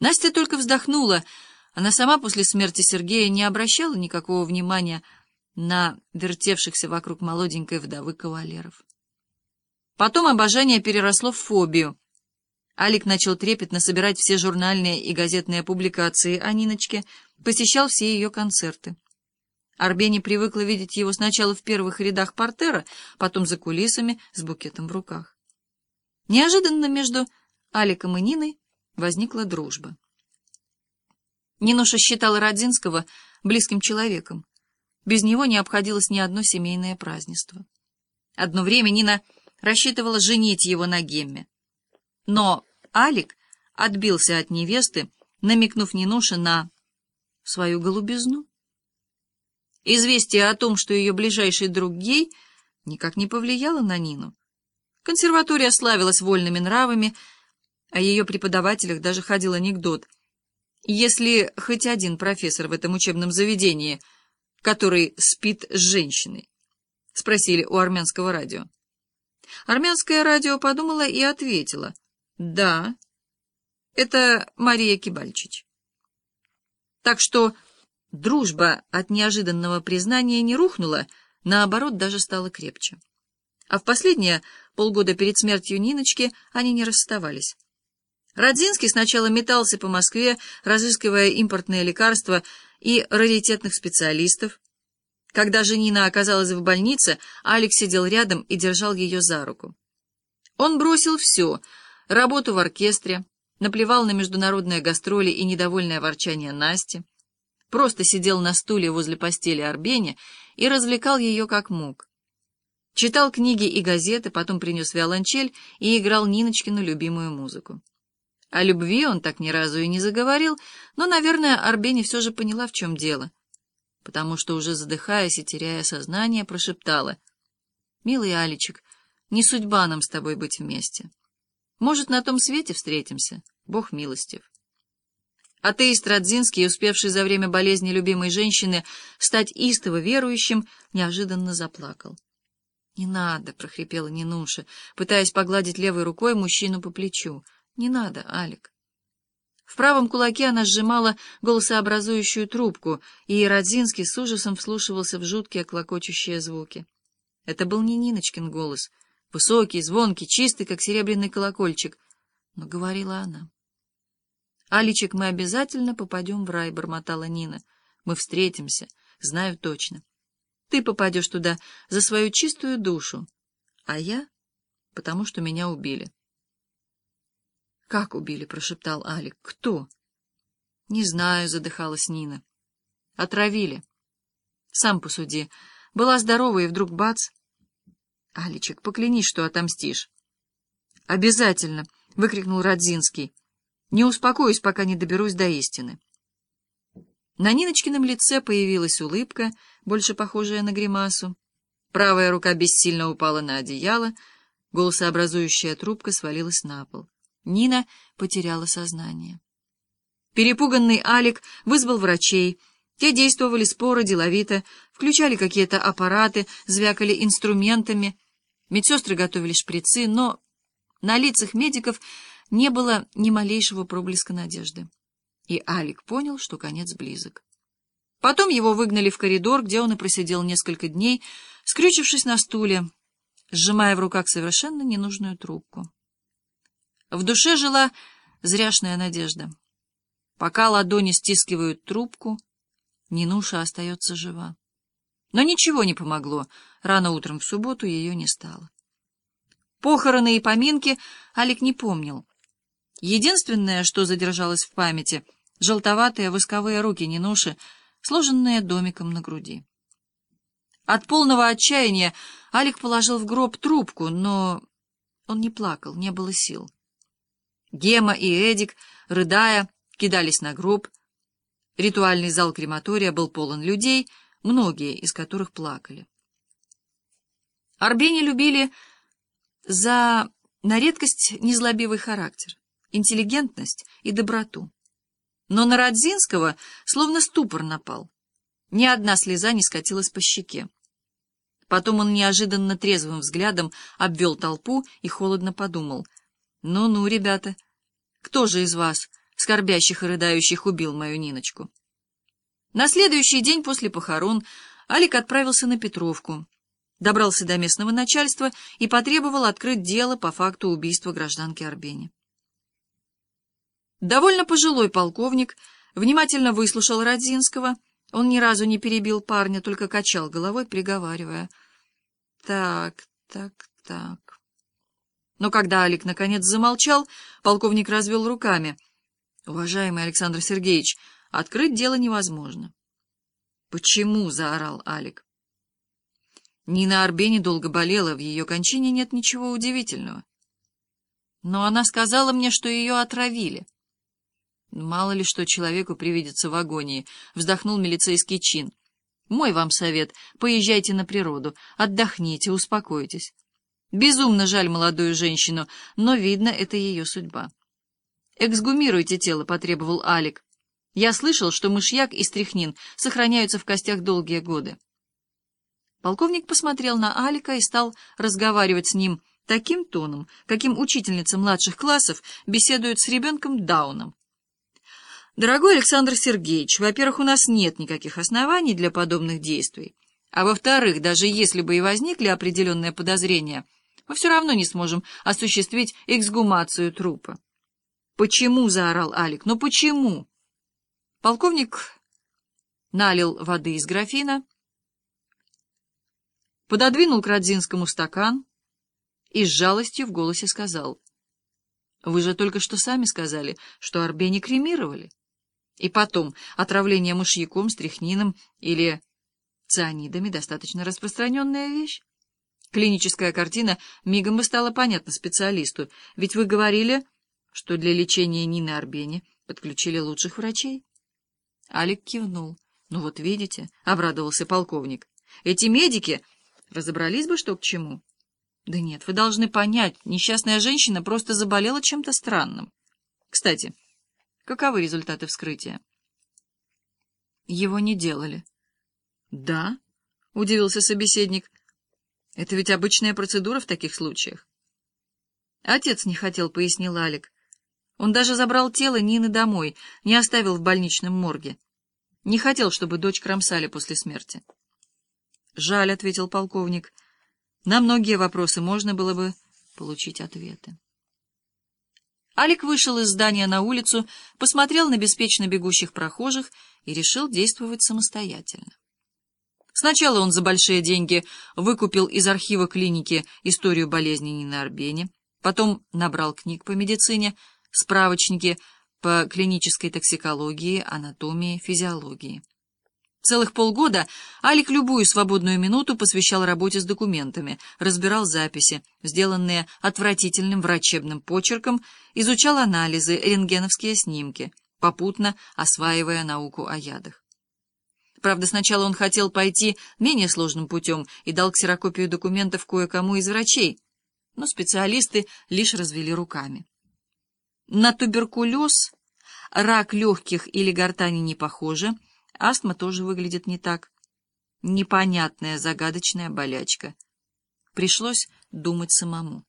Настя только вздохнула. Она сама после смерти Сергея не обращала никакого внимания на вертевшихся вокруг молоденькой вдовы кавалеров. Потом обожание переросло в фобию. Алик начал трепетно собирать все журнальные и газетные публикации о Ниночке, посещал все ее концерты. Арбени привыкла видеть его сначала в первых рядах портера, потом за кулисами с букетом в руках. Неожиданно между Аликом и Ниной возникла дружба. Нинуша считала Родзинского близким человеком. Без него не обходилось ни одно семейное празднество. Одно время Нина рассчитывала женить его на Гемме. Но Алик отбился от невесты, намекнув Нинуше на свою голубизну. Известие о том, что ее ближайший друг гей, никак не повлияло на Нину. Консерватория славилась вольными нравами, о ее преподавателях даже ходил анекдот. Если хоть один профессор в этом учебном заведении, который спит с женщиной, спросили у армянского радио. Армянское радио подумала и ответила. Да, это Мария Кибальчич. Так что дружба от неожиданного признания не рухнула, наоборот, даже стала крепче. А в последние полгода перед смертью Ниночки они не расставались. Родзинский сначала метался по Москве, разыскивая импортные лекарства и раритетных специалистов. Когда же Нина оказалась в больнице, Алекс сидел рядом и держал ее за руку. Он бросил все — работу в оркестре, наплевал на международные гастроли и недовольное ворчание Насти, просто сидел на стуле возле постели Арбени и развлекал ее как мог. Читал книги и газеты, потом принес виолончель и играл Ниночкину любимую музыку. О любви он так ни разу и не заговорил, но, наверное, Арбени все же поняла, в чем дело, потому что, уже задыхаясь и теряя сознание, прошептала. «Милый Аличек, не судьба нам с тобой быть вместе. Может, на том свете встретимся, Бог милостив». Атеист Радзинский, успевший за время болезни любимой женщины стать истово верующим, неожиданно заплакал. «Не надо!» — прохрипела Нинуша, пытаясь погладить левой рукой мужчину по плечу — не надо, Алик. В правом кулаке она сжимала голосообразующую трубку, и Родзинский с ужасом вслушивался в жуткие клокочущие звуки. Это был не Ниночкин голос, высокий, звонкий, чистый, как серебряный колокольчик, но говорила она. «Аличек, мы обязательно попадем в рай», — бормотала Нина. «Мы встретимся, знаю точно. Ты попадешь туда за свою чистую душу, а я — потому что меня убили». «Как убили?» — прошептал Алик. «Кто?» «Не знаю», — задыхалась Нина. «Отравили. Сам посуди. Была здорова, и вдруг бац!» «Аличек, поклянись, что отомстишь». «Обязательно!» — выкрикнул Родзинский. «Не успокоюсь, пока не доберусь до истины». На Ниночкином лице появилась улыбка, больше похожая на гримасу. Правая рука бессильно упала на одеяло, голосообразующая трубка свалилась на пол. Нина потеряла сознание. Перепуганный Алик вызвал врачей. Те действовали споро, деловито, включали какие-то аппараты, звякали инструментами. Медсестры готовили шприцы, но на лицах медиков не было ни малейшего проблеска надежды. И Алик понял, что конец близок. Потом его выгнали в коридор, где он и просидел несколько дней, скрючившись на стуле, сжимая в руках совершенно ненужную трубку. В душе жила зряшная надежда. Пока ладони стискивают трубку, Нинуша остается жива. Но ничего не помогло. Рано утром в субботу ее не стало. Похороны и поминки Алик не помнил. Единственное, что задержалось в памяти — желтоватые восковые руки Нинуши, сложенные домиком на груди. От полного отчаяния Алик положил в гроб трубку, но он не плакал, не было сил. Гема и Эдик, рыдая, кидались на гроб. Ритуальный зал крематория был полон людей, многие из которых плакали. Арбени любили за на редкость незлобивый характер, интеллигентность и доброту. Но на Родзинского словно ступор напал. Ни одна слеза не скатилась по щеке. Потом он неожиданно трезвым взглядом обвел толпу и холодно подумал — «Ну-ну, ребята, кто же из вас скорбящих и рыдающих, убил мою Ниночку. На следующий день после похорон Алик отправился на Петровку, добрался до местного начальства и потребовал открыть дело по факту убийства гражданки Арбени. Довольно пожилой полковник внимательно выслушал Родзинского. Он ни разу не перебил парня, только качал головой, приговаривая. «Так, так, так». Но когда Алик наконец замолчал, полковник развел руками. «Уважаемый Александр Сергеевич, открыть дело невозможно». «Почему?» — заорал Алик. Нина Арбени долго болела, в ее кончине нет ничего удивительного. Но она сказала мне, что ее отравили. Мало ли что человеку привидится в агонии, вздохнул милицейский чин. Мой вам совет — поезжайте на природу, отдохните, успокойтесь. Безумно жаль молодую женщину, но, видно, это ее судьба. «Эксгумируйте тело», — потребовал Алик. «Я слышал, что мышьяк и стряхнин сохраняются в костях долгие годы». Полковник посмотрел на Алика и стал разговаривать с ним таким тоном, каким учительница младших классов беседует с ребенком Дауном. «Дорогой Александр Сергеевич, во-первых, у нас нет никаких оснований для подобных действий, а во-вторых, даже если бы и возникли определенные подозрения, мы все равно не сможем осуществить эксгумацию трупа». «Почему?» — заорал Алик. «Ну почему?» Полковник налил воды из графина, пододвинул к Родзинскому стакан и с жалостью в голосе сказал, «Вы же только что сами сказали, что Арбени кремировали. И потом, отравление мышьяком, стряхнином или цианидами — достаточно распространенная вещь. Клиническая картина мигом бы стала понятна специалисту, ведь вы говорили, что для лечения Нины Арбени подключили лучших врачей. Алик кивнул. «Ну вот видите», — обрадовался полковник, — «эти медики Разобрались бы, что к чему. Да нет, вы должны понять, несчастная женщина просто заболела чем-то странным. Кстати, каковы результаты вскрытия? Его не делали. Да? Удивился собеседник. Это ведь обычная процедура в таких случаях. Отец не хотел, пояснил Алик. Он даже забрал тело Нины домой, не оставил в больничном морге. Не хотел, чтобы дочь кромсали после смерти. Жаль, — ответил полковник. На многие вопросы можно было бы получить ответы. Алик вышел из здания на улицу, посмотрел на беспечно бегущих прохожих и решил действовать самостоятельно. Сначала он за большие деньги выкупил из архива клиники историю болезни Нины Арбени, потом набрал книг по медицине, справочники по клинической токсикологии, анатомии, физиологии. Целых полгода Алик любую свободную минуту посвящал работе с документами, разбирал записи, сделанные отвратительным врачебным почерком, изучал анализы, рентгеновские снимки, попутно осваивая науку о ядах. Правда, сначала он хотел пойти менее сложным путем и дал ксерокопию документов кое-кому из врачей, но специалисты лишь развели руками. На туберкулез, рак легких или гортани не похоже — Астма тоже выглядит не так. Непонятная, загадочная болячка. Пришлось думать самому.